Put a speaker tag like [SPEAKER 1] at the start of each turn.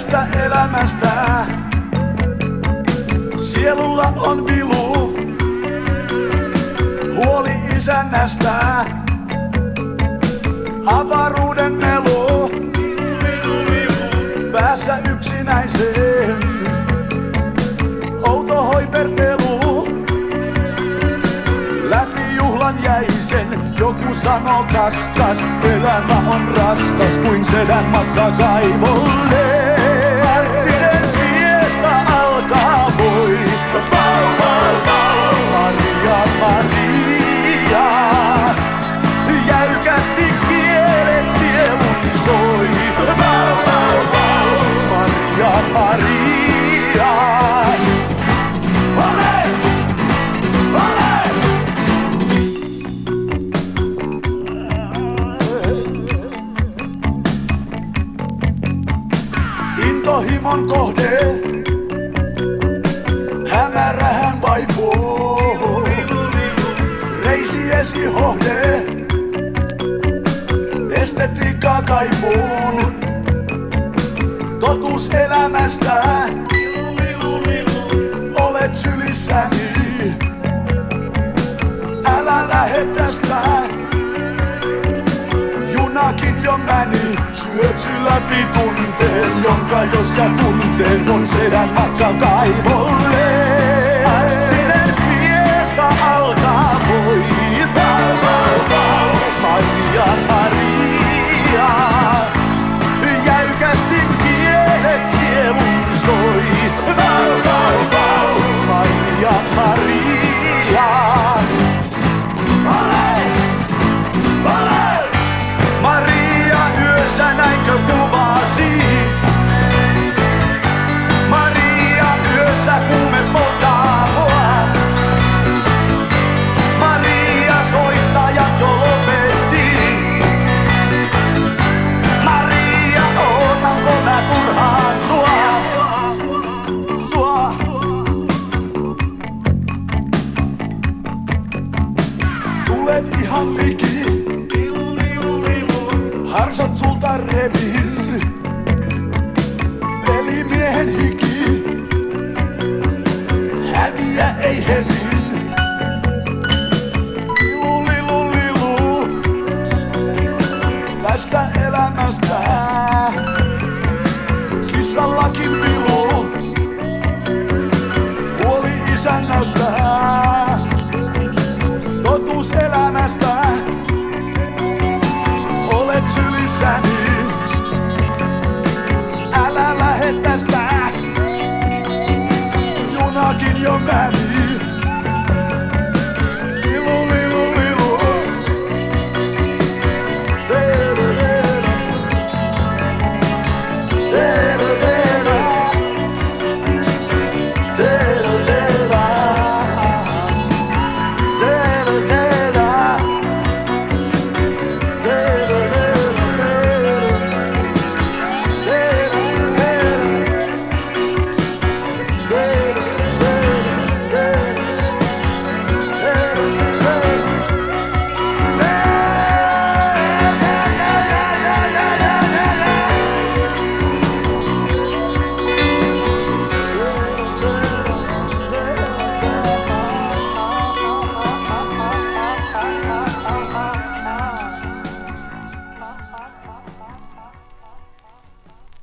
[SPEAKER 1] tästä elämästä. Sielulla on vilu, huoli isännästä. Avaruuden melu, päässä yksinäiseen. Outo hoipertelu, läpi juhlan jäisen. Joku sanoo kas kas, elämä on raskas kuin sedän matka kaivolleen. Intohimon kohde, hämärähän vaipuu. Reisiesi hohde, estetiikkaa kaipuun. Totuus elämästä, olet sylissäni. Älä lähde tästä, junakin jo meni. Syöksy läpi tunteen, jonka jos sä tunteen on sedän matka kaivolle. Tulet ihan liki. Harsat sulta revin. Pelimiehen hiki. Häviä ei heti. Lilu, lilu, lilu. Tästä elämästä. Kissallakin pilu. Huoli isännästä.